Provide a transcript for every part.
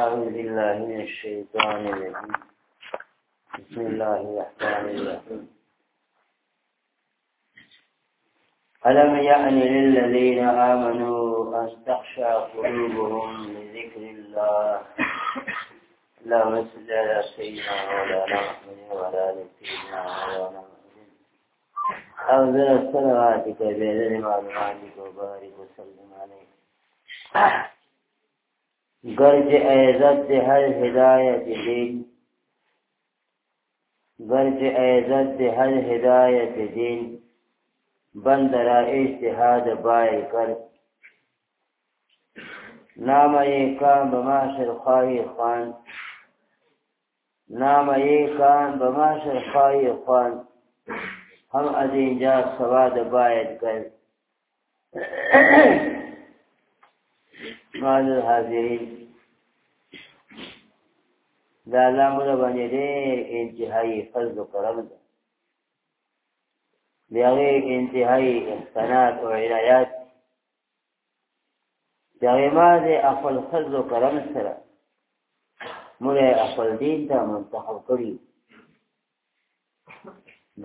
أعوذ بالله من الشيطان الرجيم بسم الله الرحمن الرحيم ألم يأن يعني للذين آمنوا أن تخشى قلوبهم لذكر الله لا مثل لا سينا ولا نحن ولا نسينا ولا نحن أنزل صلواتك بإذن معلوماتك وبارك وسلم عليك گرج عزت دی هر هدایت دین گرج عزت دی هر هدایت دین بند را اجتهاد بای کرد نام کان بماشر خواهی خان نام کان بماشر خواهی خان هم از اینجا سواد باید کرد مال الحاضرین دا الله موږ باندې دې انتهایی فضل کرم ده دغه انتهایی احسانات او عنایات دغه ما دې خپل فضل کرم سره موږ خپل دین ته منتخب کړی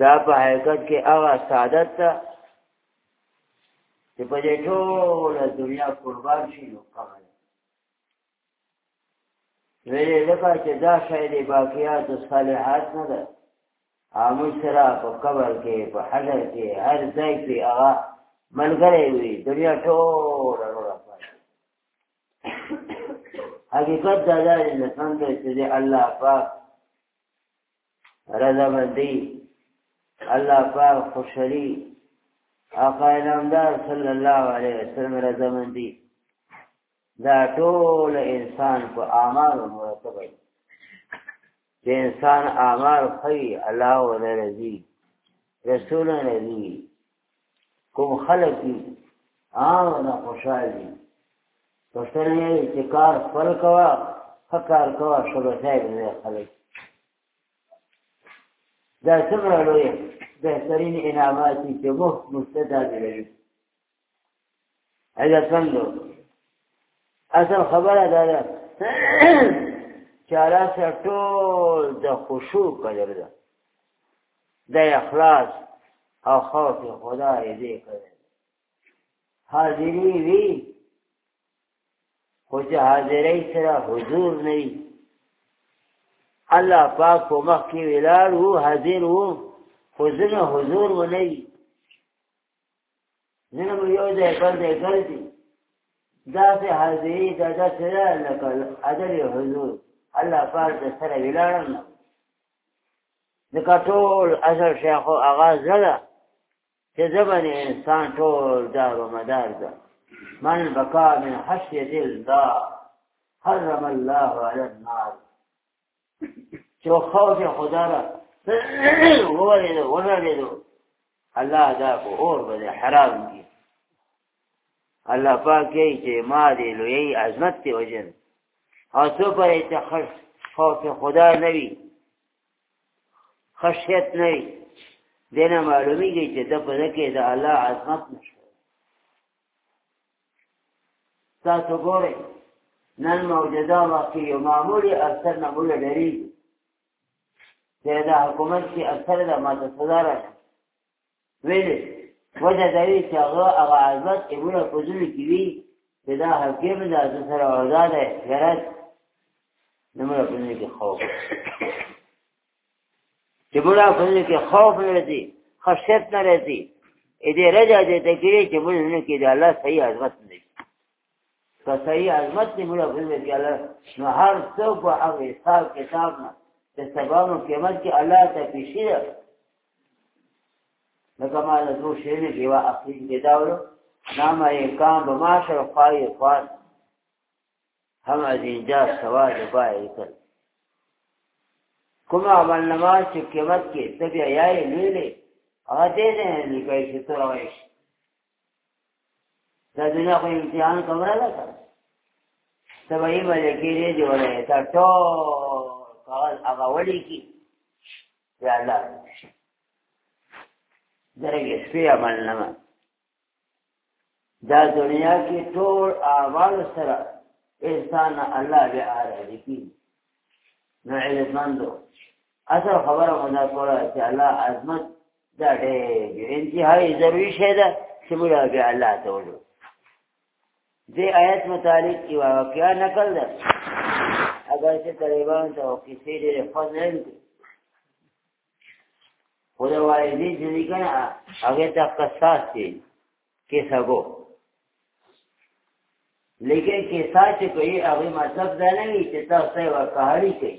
دا په حقیقت کې هغه سعادت ته چې په دې ټوله دنیا قربان شي نو قبر ویلې لکه چې دا شی د باقیات صالحات نه ده عامو سره په قبر کې په حجر کې هر ځای کې هغه ملګری وي دنیا ټوله روړه پاتې حقیقت دا ده چې انسان ته چې الله پاک رضا مندي الله پاک خوشحالي آقا علمدار صلی الله علیه وسلم رضامن دي دا ټول انسان په اعمال مرتب دی چې انسان اعمال خي الله او رضی رسول رضی کوم خلک دي او نه خوشالي پښتنه یې چې کار خپل کوا فکر کوا شبکه یې خلک دا څومره لوی بهترین انعاماتی که مفت مستدع بروی اگر سندو اصل خبره داره چاره سر ټول د خشوع قدر ده د اخلاص او خوف خدای دې کړی حاضری وی خو چې حاضرۍ سره حضور نه الله پاک په مخ کې ویلار وو حاضر وو حضور حضور ولې نن مو یو ځای پر ځای ګرځي دا څه حاضری دا دا سره لکه اجر حضور الله پاک د سره ویلاړم د کټول اجر شیخ آغاز زړه چې زبان انسان ټول دار و مدار ده من بقا من حشیت الدا حرم الله علی النار چې خوف خدا را وولېدو ونړېدو الله دا په اور باندې حرام دي الله پاک یې چې ما دې لوی عظمت دی وجن او څو پر چې خش خوف خدا نه وي خشیت نه وي دنه معلومیږي چې د په کې د الله عظمت نشته تاسو ګورئ نن معجزه واقعي معمولي اثر نه ولري دغه د حکومت کې اکثر د ماده صدر ویلې وجه دې چې هغه هغه عزت ابن فضل کې وی چې دا حکیم د اثر آزاد غیرت نمره په کې خوف چې بولا په کې خوف نه لري خشیت نه لري دې رجا دې ته کې چې موږ نه کې د الله صحیح عزت نه که صحیح عظمت نیمونه بلد که اللہ نو هر سوک و حق حساب کتاب نه د سبا نو قیمت کې الله ته پیشي ده لکه ما له دوه شی نه دیوا اخلي دې داولو نام یې کام به معاشر پای پات هم ازینجا سوا د پای کړ کوم عمل نماز چې قیمت کې تبي یای لیلې هغه دې نه لګای چې تر وایش دا دنیا خو امتحان کومره ده تبي ملګری دی ولې تا ټول کول هغه وړي کی یا الله درګه سپی عمل نه دا دنیا کې ټول اعمال سره انسان الله به اړه کی نو علمندو اصل خبره مونږه کوله چې الله عظمت دا دې انتهایی ضروری شه ده چې موږ به الله ته وځو دې آیت متعلق یو واقعا نقل ده اگر چې طالبان ته او کیسې ډېرې خوند نه وي خو د والدې چې دي که نه هغې ته قصاص دی کیسه ګو لیکن کیسه چې کوي هغې مطلب دا نه وي چې تاسو ته یې ورکهاري کوي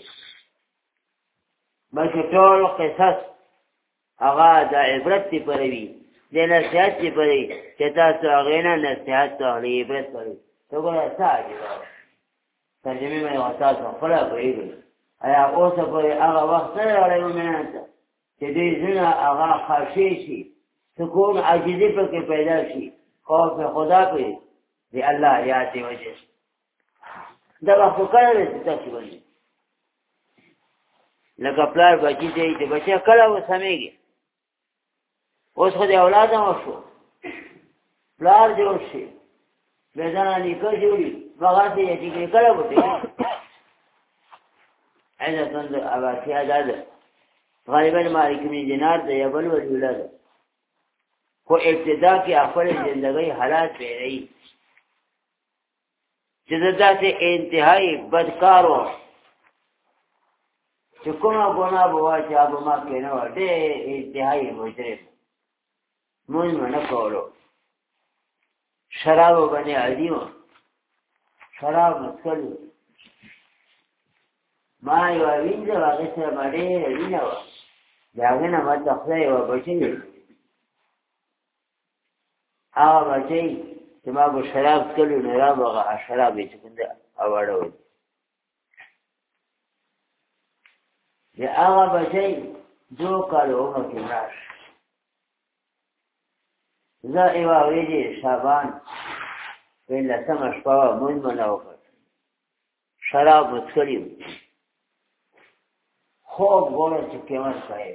بلکې ټول قصص هغه د عبرت دپاره وي د نصیحت دپاره وي چې تاسو هغې نه نصیحت او هغې عبرت پرې ته ګوره څه عجیبه ترجمه مې واساس خپل ویلې ایا اوس په هغه وخت راړې ومنه چې دې ځنه هغه خاصې شي سکون عاجزي پکې پیدا شي خوف خدا په دې الله یا دې وجه دا په کار دې تاسو وایي لکه پلار بچی دې دې بچا کړه و سمېږي اوس خو دې اولاد هم وشو پلار جوړ شي بیزانا نیکا جوڑی بغا سے یکی کے کرا بوٹی ایسا تند عباسی آزاد غالباً مالک من دینار دا یا بل وزولا دا خو ابتدا کی اخبر زندگی حالات پہ رہی جزدہ سے انتہائی بدکارو چکمہ گناہ بوا چاہ بما کہنو دے انتہائی مجرم مجمع نہ کولو شراب باندې عظیم شراب مسکل ما یو وینځه هغه سره باندې وینځه داغه نه ماته خدای و بچی هغه بچی چې ما به شراب کړو نه را به شراب یې څنګه اواړو یا هغه بچی دو کال عمر کې راشه زه ایوا ویلې شابان ویل لسم شپه مون منو شراب وڅکړی خوب ګوره چې کېمر شوی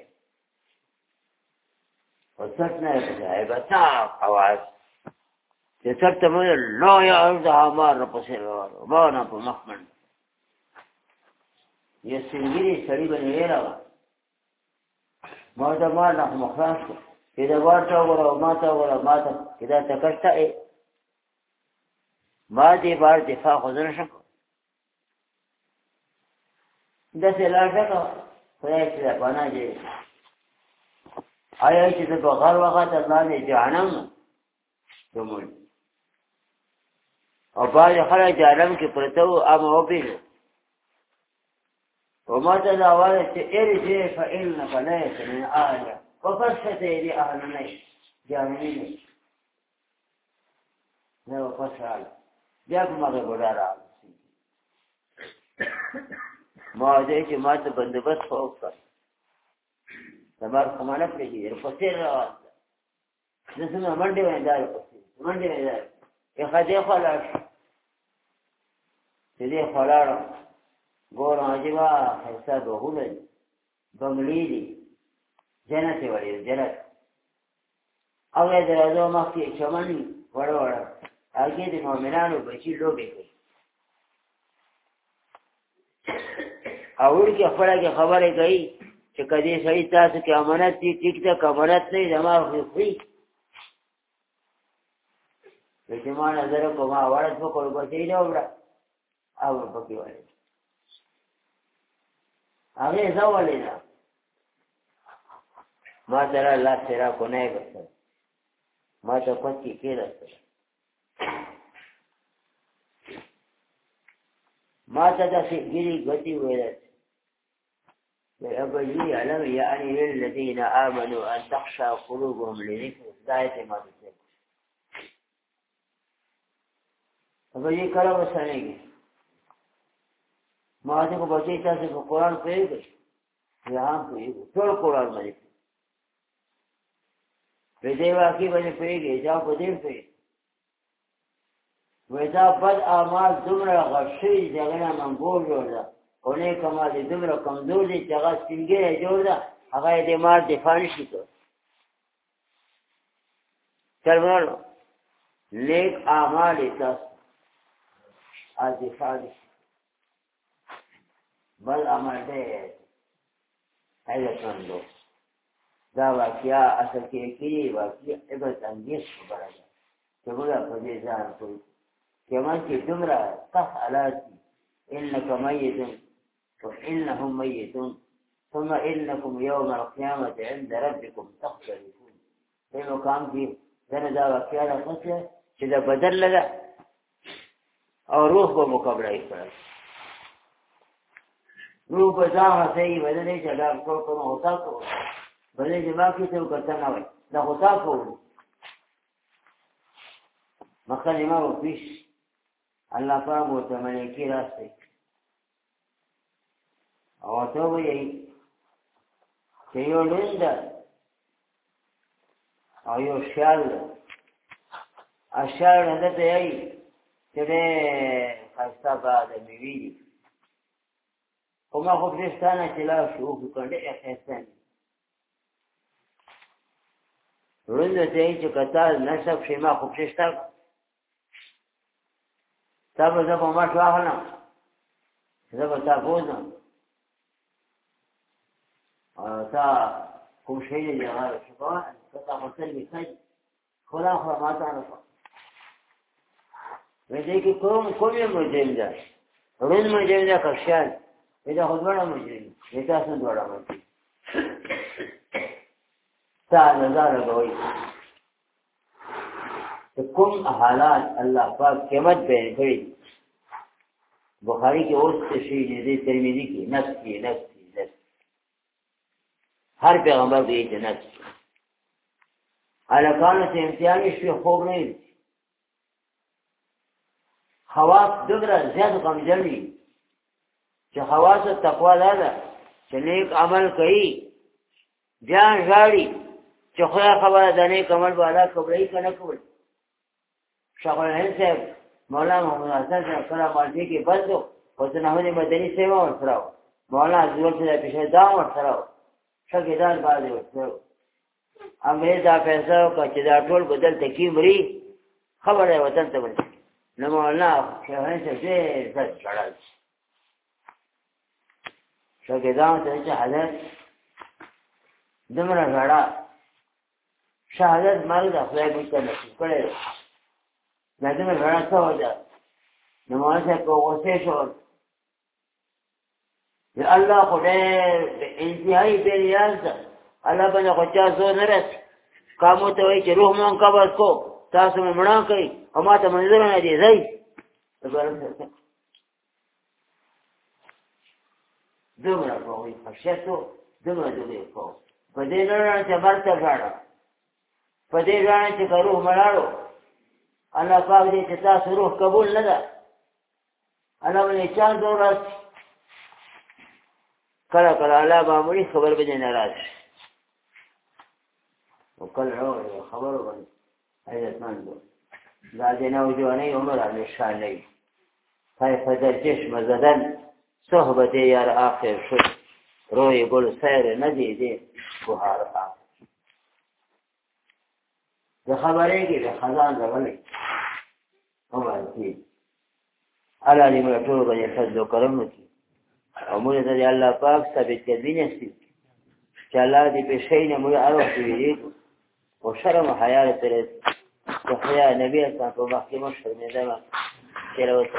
وڅټ نه راځي به تا اواز چې څټ ته مې لو یا ارض امر پسې ورو ما نه په مخمن یې سنگیری سړی باندې راو ما دا ما نه مخلاص کړ چې دا ورته وره ما ته وره ما ته چې دا تکشته ای ما دې بار دفاع حضور شم دا څه لاړه کا خدای دې باندې دې آیا چې د بغار وخت لاندې جهنم دومره او باج خلک جهنم کې پرته او امه وبېږي وما تدعوا على السئر فإنك ليس من آية وفتح تيري أهلني جانبيني نه وفتح على بیا کومه ګوډه راغله ما دې چې ما ته بندوبست خو وکړ زمار کومه پرې دې په سیر راوځه دسمه منډه وای دا منډه وای دا یو خدای خو لاړ دې خو لاړ ګور هغه حساب وهول بنگلې دې جنت وړي جنت او دې راځو مخکې چمن وړ وړ هغه دې مؤمنانو بچي لوبي کوي او ورګه خپل کې خبره کوي چې کدي صحیح تاسو کې امانت دي ټیک ته امانت نه جما خوې لکه ما نظر کوما وړت په کول کو شي نه وړه او په کې وړه هغه زولې نه ما درا الله تیرا کو نه غوښته ما ته پکې کېدل ما ته د سګری غتی ویل ربي يعلم يعني للذين آمنوا أن تخشى قلوبهم لذكر الله ما تذكر اگر یہ کرا وسانے گی ماں کو بچے تھا سے قرآن پہ گئی یہاں پہ گئی تو قرآن میں په دې واقع باندې پیږي چې په دې پیږي وېدا بد اعمال دومره غشي دغه نه منګول جوړه او نه کمال دومره کمزور دي چې هغه څنګه جوړه هغه دې مار دفاع شي ته چرمانو نیک اعمال تاسو از دفاع بل اعمال دې هیڅ نه دا واقعیا اصل کې کې واقعیا عبرت انگیز خبره ده چې موږ په دې ځان کوو کما چې دومره تفعلات انك ميت وانهم ميتون ثم انكم يوم القيامه عند ربكم تختلفون په مقام کې دا دا واقعیا راځي چې دا بدل لګا او روح په مقابله یې کړل روح په ځان هڅه یې بدلې چې دا کوم کوم هوتا کوو بلې دماغ کې څه وکړ نه وای دا خو تاسو وو مخکې ما و پیش الله پاک وو ته ملکی راستي او ته وایي چې یو لند او یو شال اشار نه ته ای چې دې خاصه باندې میوي خو ما خو پرستانه چې لا شو وکړ دې احسان رونه دې چې کتا نسب شیما خو پښتا تا به زه په ما شو اخلم زه به تا بوزم تا کوم شی یې هغه شپه کتا مرتل می کوي خلا خو ما ته نه وې دې کې کوم کوم یې مجرم ده رون مجرم ده کښان دا خو ډوړه مجرم دې تاسو ډوړه مجرم تا نظر غوي کوم حالات الله پاک قیامت بیان کوي بخاری کې اوس څه شی دي ترمذی کې نفس کې نفس کې نفس هر پیغمبر دی چې نفس الکانو ته امتیاز شي خوب نه خواص دغره زیات غمجني چې خواص تقوا ده چې نیک عمل کوي ځان غاړي چې خو خبره د نه کمل بالا کبرې کنه کول شغل نه صاحب مولا محمد حسن صاحب کله مالدی کې بندو او ته نه ونه مدني سیوا ورسره مولا حضور ته پېښه دا ورسره شګیدار باندې ورسره امه دا پیسې او چې دا ټول بدل تکیمري خبره وطن ته ورسره نو مولا شهره څه زړه شړل شګیدار ته چې حضرت دمره غړا شهادت مال د خدای په څیر نصیب کړی لازم یې غواړم څه وځه نو ما څه کو وسه شو د الله خدای انتهایی په ریاض الله باندې خو چا زور نه رسي قامو ته وایي چې روح مون قبض کو تاسو مې مړه کوي او ما ته منظور نه دی ځای دومره کوي په شتو دومره دوی کو په دې نه چې برته غاړه په دې غاڼه چې روح مړاړو الله پاک دې چې تاسو روح قبول نه ده الله باندې چا ضرورت کله کله الله باندې خبر به نه راځي وکل عور خبر باندې عزت مند زاده نو جوانه عمر علی شالی طیف در چشم زدن صحبت یار آخر شد روی گل سیر ندیده بهار آمد د خبرې کې د خزان راولې او باندې الا دې موږ ټول باندې فضل کرم وکړي او موږ ته الله پاک ثابت کړی نشي چې الله دې په شی نه موږ اړوي او شرم حیا ترې د حیا نبی اسلام په مخکې مو شرمېدل چې راوځي